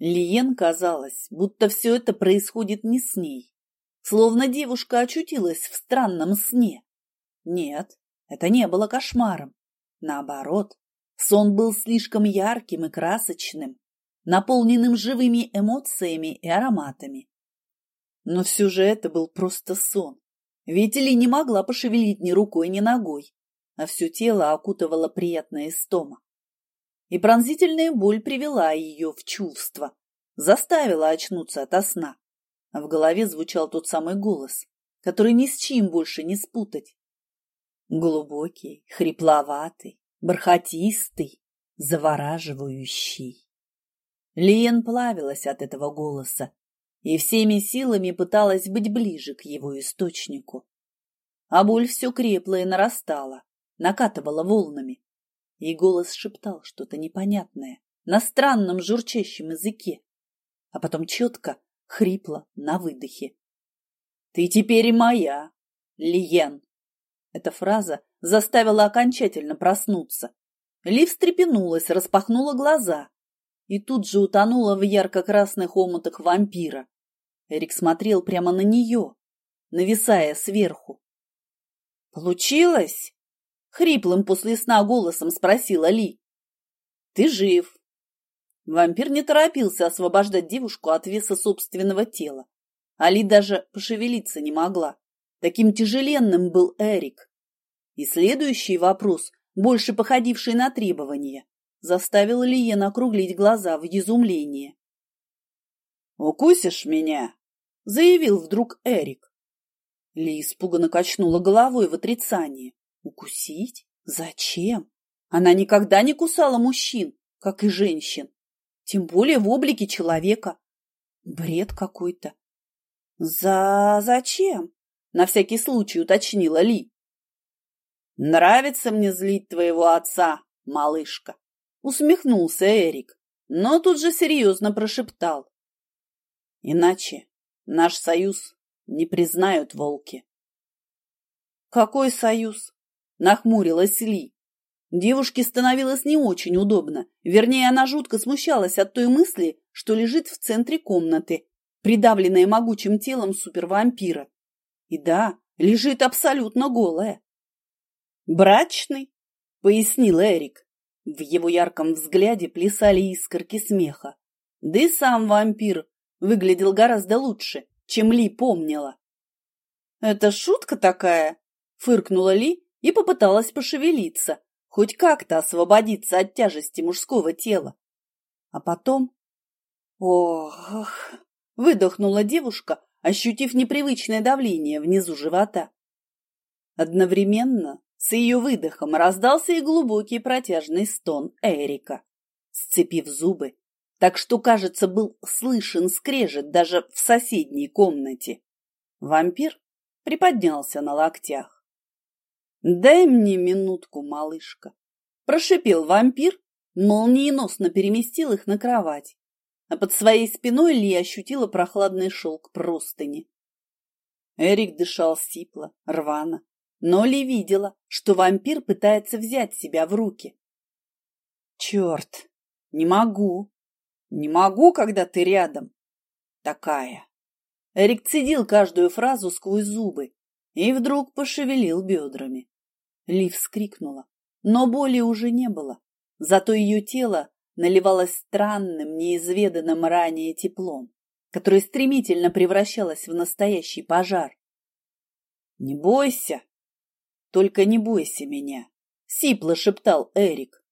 Лиен казалось, будто все это происходит не с ней, словно девушка очутилась в странном сне. Нет, это не было кошмаром. Наоборот, сон был слишком ярким и красочным, наполненным живыми эмоциями и ароматами. Но все же это был просто сон. Ведь Ли не могла пошевелить ни рукой, ни ногой, а все тело окутывало приятная истома. И пронзительная боль привела ее в чувство, заставила очнуться ото сна. А в голове звучал тот самый голос, который ни с чем больше не спутать. Глубокий, хрипловатый, бархатистый, завораживающий. Лиен плавилась от этого голоса и всеми силами пыталась быть ближе к его источнику. А боль все крепла и нарастала, накатывала волнами, и голос шептал что-то непонятное на странном журчащем языке, а потом четко, хрипло, на выдохе. «Ты теперь моя, Лиен!» Эта фраза заставила окончательно проснуться. Ли встрепенулась, распахнула глаза и тут же утонула в ярко-красных омутах вампира. Эрик смотрел прямо на нее, нависая сверху. «Получилось?» — хриплым после сна голосом спросила Ли. «Ты жив». Вампир не торопился освобождать девушку от веса собственного тела. Али даже пошевелиться не могла. Таким тяжеленным был Эрик. И следующий вопрос, больше походивший на требование, заставил Лиен округлить глаза в изумлении. «Укусишь меня?» — заявил вдруг Эрик. Ли испуганно качнула головой в отрицании. «Укусить? Зачем? Она никогда не кусала мужчин, как и женщин, тем более в облике человека. Бред какой-то. «За... зачем?» — на всякий случай уточнила Ли. «Нравится мне злить твоего отца, малышка», — усмехнулся Эрик, но тут же серьезно прошептал. «Иначе наш союз не признают волки». «Какой союз?» — нахмурилась Ли. Девушке становилось не очень удобно, вернее, она жутко смущалась от той мысли, что лежит в центре комнаты, придавленная могучим телом супервампира. И да, лежит абсолютно голая. «Брачный?» — пояснил Эрик. В его ярком взгляде плясали искорки смеха. Да и сам вампир выглядел гораздо лучше, чем Ли помнила. «Это шутка такая?» — фыркнула Ли и попыталась пошевелиться, хоть как-то освободиться от тяжести мужского тела. А потом... Ох! Выдохнула девушка, ощутив непривычное давление внизу живота. Одновременно с ее выдохом раздался и глубокий протяжный стон Эрика, сцепив зубы, так что, кажется, был слышен скрежет даже в соседней комнате. Вампир приподнялся на локтях. «Дай мне минутку, малышка!» Прошипел вампир, молниеносно переместил их на кровать а под своей спиной Ли ощутила прохладный шелк простыни. Эрик дышал сипло, рвано, но Ли видела, что вампир пытается взять себя в руки. «Черт! Не могу! Не могу, когда ты рядом! Такая!» Эрик цедил каждую фразу сквозь зубы и вдруг пошевелил бедрами. Ли вскрикнула, но боли уже не было, зато ее тело наливалось странным, неизведанным ранее теплом, которое стремительно превращалось в настоящий пожар. «Не бойся! Только не бойся меня!» — сипло шептал Эрик.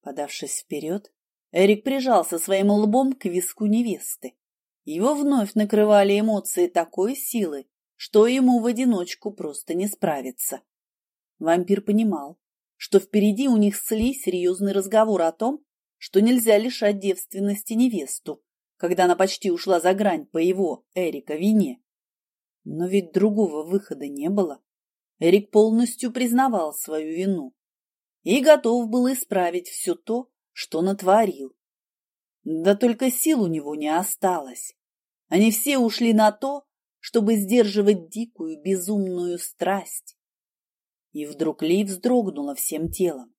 Подавшись вперед, Эрик прижался своим лбом к виску невесты. Его вновь накрывали эмоции такой силы, что ему в одиночку просто не справиться. Вампир понимал, что впереди у них сли серьезный разговор о том, что нельзя лишать девственности невесту, когда она почти ушла за грань по его, Эрика, вине. Но ведь другого выхода не было. Эрик полностью признавал свою вину и готов был исправить все то, что натворил. Да только сил у него не осталось. Они все ушли на то, чтобы сдерживать дикую, безумную страсть. И вдруг Ли вздрогнула всем телом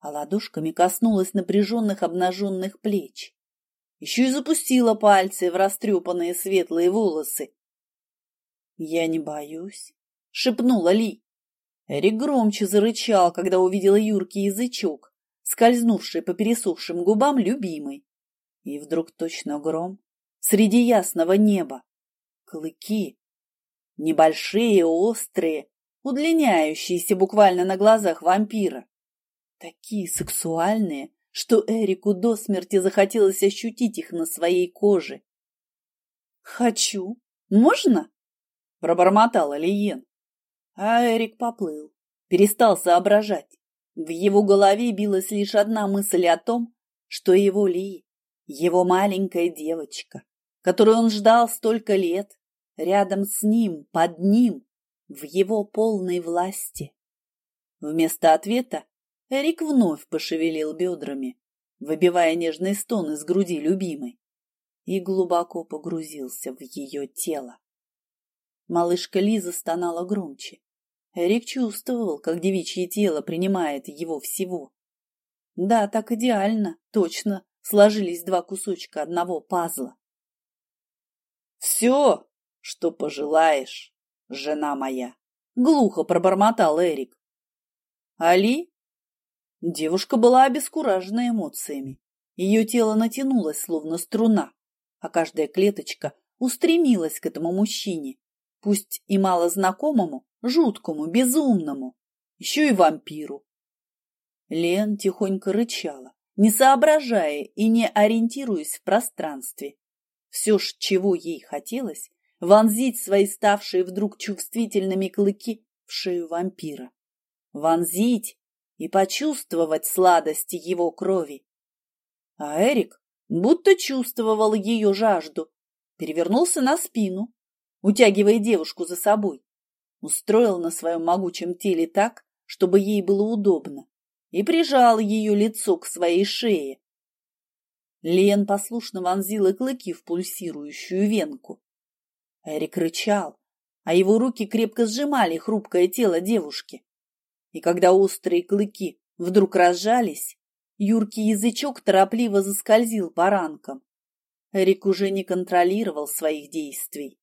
а ладошками коснулась напряженных обнаженных плеч. Еще и запустила пальцы в растрепанные светлые волосы. «Я не боюсь», — шепнула Ли. Эрик громче зарычал, когда увидела юркий язычок, скользнувший по пересохшим губам любимой. И вдруг точно гром среди ясного неба. Клыки. Небольшие, острые, удлиняющиеся буквально на глазах вампира. Такие сексуальные, что Эрику до смерти захотелось ощутить их на своей коже. «Хочу. Можно?» – пробормотал Алиен. А Эрик поплыл, перестал соображать. В его голове билась лишь одна мысль о том, что его Ли, его маленькая девочка, которую он ждал столько лет, рядом с ним, под ним, в его полной власти. Вместо ответа Эрик вновь пошевелил бедрами, выбивая нежный стон из груди любимой, и глубоко погрузился в ее тело. Малышка Лиза стонала громче. Эрик чувствовал, как девичье тело принимает его всего. Да, так идеально, точно, сложились два кусочка одного пазла. «Все, что пожелаешь, жена моя!» — глухо пробормотал Эрик. «Али?» Девушка была обескуражена эмоциями. Ее тело натянулось, словно струна, а каждая клеточка устремилась к этому мужчине, пусть и мало знакомому, жуткому, безумному, еще и вампиру. Лен тихонько рычала, не соображая и не ориентируясь в пространстве. Все ж, чего ей хотелось, вонзить свои ставшие вдруг чувствительными клыки в шею вампира. Вонзить и почувствовать сладости его крови. А Эрик будто чувствовал ее жажду, перевернулся на спину, утягивая девушку за собой устроил на своем могучем теле так, чтобы ей было удобно, и прижал ее лицо к своей шее. Лен послушно вонзила клыки в пульсирующую венку. Эрик рычал, а его руки крепко сжимали хрупкое тело девушки. И когда острые клыки вдруг разжались, юркий язычок торопливо заскользил по ранкам. Эрик уже не контролировал своих действий.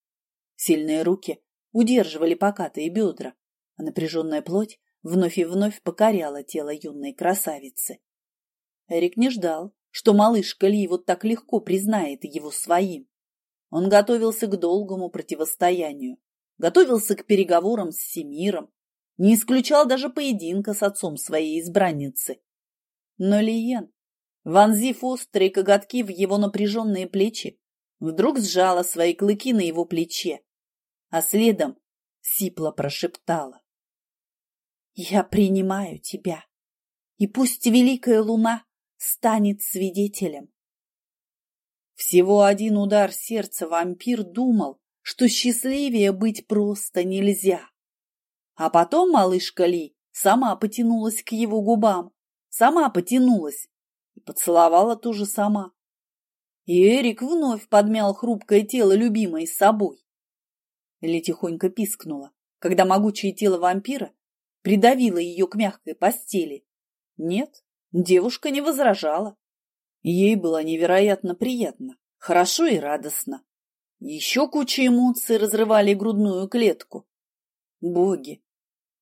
Сильные руки удерживали покатые бедра, а напряженная плоть вновь и вновь покоряла тело юной красавицы. Эрик не ждал, что малышка Ли вот так легко признает его своим. Он готовился к долгому противостоянию, готовился к переговорам с Семиром, не исключал даже поединка с отцом своей избранницы. Но Лиен, вонзив острые коготки в его напряженные плечи, вдруг сжала свои клыки на его плече а следом сипло прошептала. «Я принимаю тебя, и пусть великая луна станет свидетелем». Всего один удар сердца вампир думал, что счастливее быть просто нельзя. А потом малышка Ли сама потянулась к его губам, сама потянулась и поцеловала тоже сама. И Эрик вновь подмял хрупкое тело любимой с собой. Ли тихонько пискнула, когда могучее тело вампира придавило ее к мягкой постели. Нет, девушка не возражала. Ей было невероятно приятно, хорошо и радостно. Еще куча эмоций разрывали грудную клетку. Боги!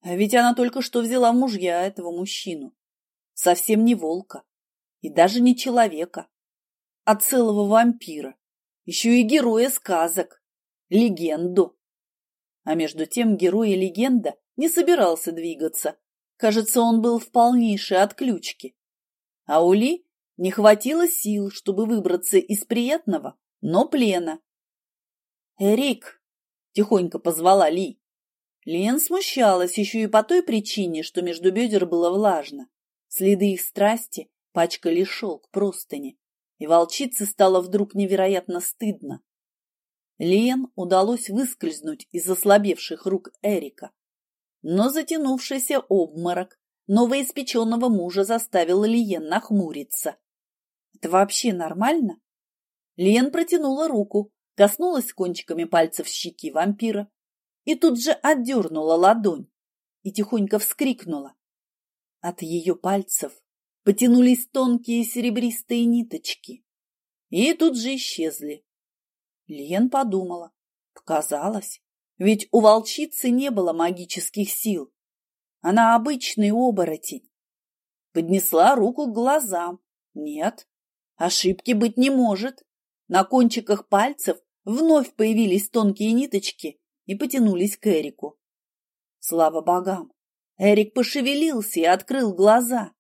А ведь она только что взяла мужья этого мужчину. Совсем не волка. И даже не человека. А целого вампира. Еще и героя сказок. Легенду. А между тем герой и легенда не собирался двигаться. Кажется, он был в полнейшей отключке. А у Ли не хватило сил, чтобы выбраться из приятного, но плена. «Эрик!» – тихонько позвала Ли. Лен смущалась еще и по той причине, что между бедер было влажно. Следы их страсти пачкали шелк простыни, и волчице стало вдруг невероятно стыдно. Лиен удалось выскользнуть из ослабевших рук Эрика. Но затянувшийся обморок новоиспеченного мужа заставил Лиен нахмуриться. «Это вообще нормально?» Лиен протянула руку, коснулась кончиками пальцев щеки вампира и тут же отдернула ладонь и тихонько вскрикнула. От ее пальцев потянулись тонкие серебристые ниточки. и тут же исчезли. Лен подумала. Показалось, ведь у волчицы не было магических сил. Она обычный оборотень. Поднесла руку к глазам. Нет, ошибки быть не может. На кончиках пальцев вновь появились тонкие ниточки и потянулись к Эрику. Слава богам! Эрик пошевелился и открыл глаза.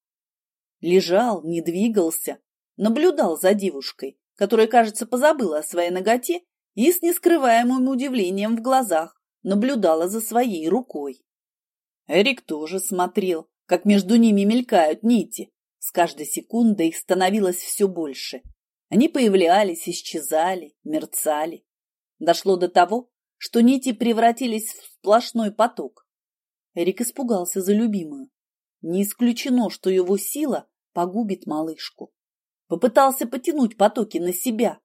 Лежал, не двигался, наблюдал за девушкой, которая, кажется, позабыла о своей ноготе и с нескрываемым удивлением в глазах наблюдала за своей рукой. Эрик тоже смотрел, как между ними мелькают нити. С каждой секундой их становилось все больше. Они появлялись, исчезали, мерцали. Дошло до того, что нити превратились в сплошной поток. Эрик испугался за любимую. Не исключено, что его сила погубит малышку. Попытался потянуть потоки на себя,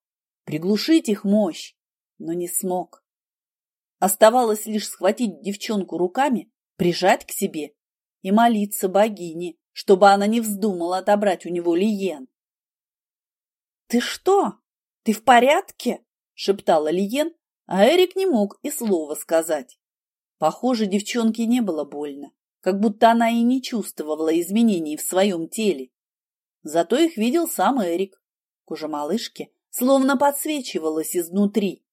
приглушить их мощь, но не смог. Оставалось лишь схватить девчонку руками, прижать к себе и молиться богине, чтобы она не вздумала отобрать у него Лиен. «Ты что? Ты в порядке?» – шептала Лиен, а Эрик не мог и слова сказать. Похоже, девчонке не было больно, как будто она и не чувствовала изменений в своем теле. Зато их видел сам Эрик. Кожа малышки словно подсвечивалась изнутри,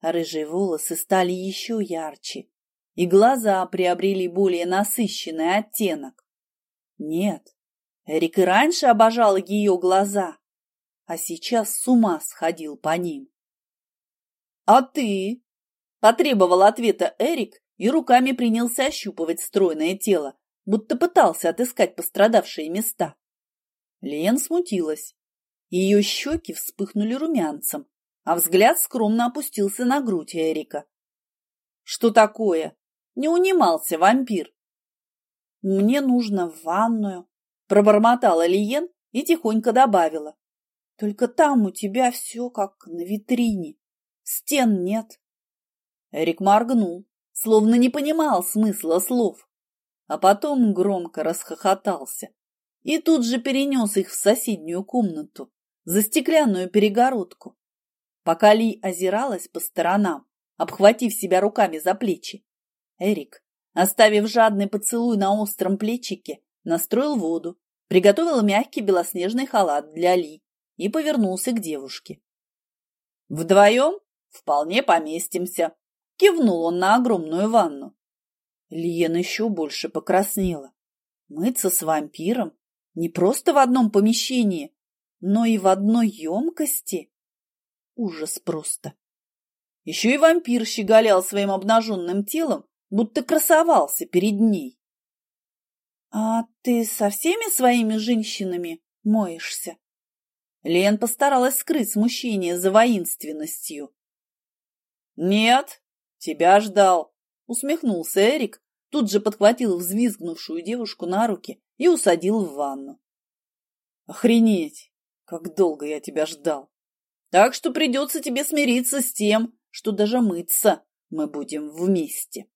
а рыжие волосы стали еще ярче, и глаза приобрели более насыщенный оттенок. Нет, Эрик и раньше обожал ее глаза, а сейчас с ума сходил по ним. «А ты?» – потребовал ответа Эрик и руками принялся ощупывать стройное тело, будто пытался отыскать пострадавшие места. Лен смутилась. Ее щеки вспыхнули румянцем, а взгляд скромно опустился на грудь Эрика. «Что такое?» – не унимался вампир. «Мне нужно в ванную», – пробормотала Лиен и тихонько добавила. «Только там у тебя все как на витрине. Стен нет». Эрик моргнул, словно не понимал смысла слов, а потом громко расхохотался и тут же перенес их в соседнюю комнату, за стеклянную перегородку. Пока Ли озиралась по сторонам, обхватив себя руками за плечи, Эрик, оставив жадный поцелуй на остром плечике, настроил воду, приготовил мягкий белоснежный халат для Ли и повернулся к девушке. «Вдвоем вполне поместимся», — кивнул он на огромную ванну. Лиен еще больше покраснела. Мыться с вампиром не просто в одном помещении, но и в одной емкости. Ужас просто. Еще и вампир щеголял своим обнаженным телом, будто красовался перед ней. — А ты со всеми своими женщинами моешься? Лен постаралась скрыть смущение за воинственностью. — Нет, тебя ждал, — усмехнулся Эрик, тут же подхватил взвизгнувшую девушку на руки и усадил в ванну. Охренеть, как долго я тебя ждал. Так что придется тебе смириться с тем, что даже мыться мы будем вместе.